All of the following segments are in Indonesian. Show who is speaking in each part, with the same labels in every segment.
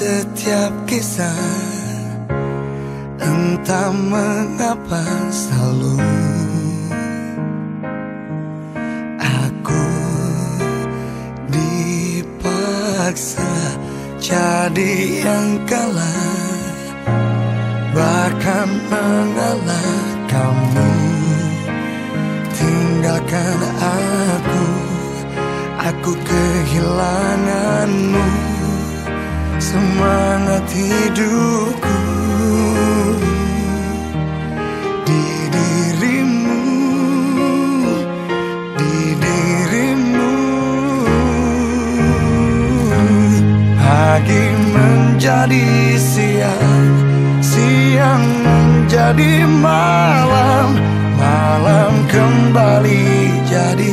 Speaker 1: setiap kisah. Entah mengapa selalu Aku dipaksa jadi yang kalah. Bahkan mengalah kamu. Tinggalkan aku. Aku kehilanganmu Semangat hidupku. Di dirimu. Di dirimu. Pagi menjadi siang. Siang menjadi malam. Malam kembali jadi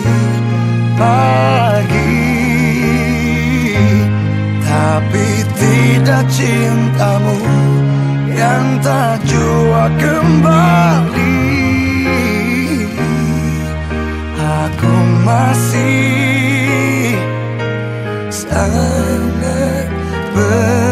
Speaker 1: cintamu Yang tak jua kembali. Aku masih sangat berharap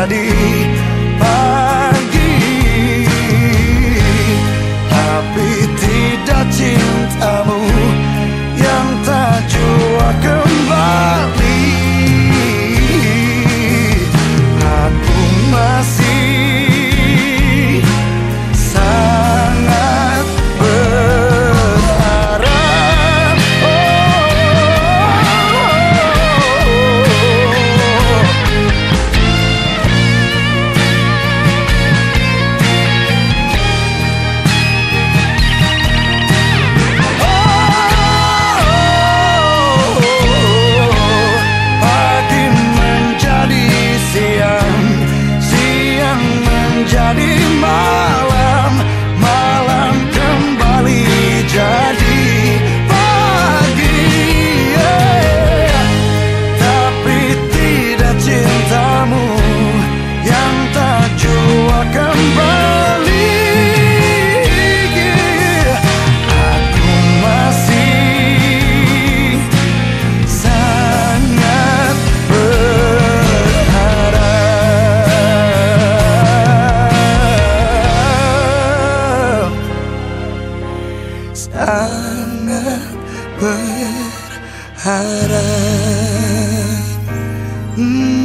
Speaker 1: jadi pagi sangat berharap hmm.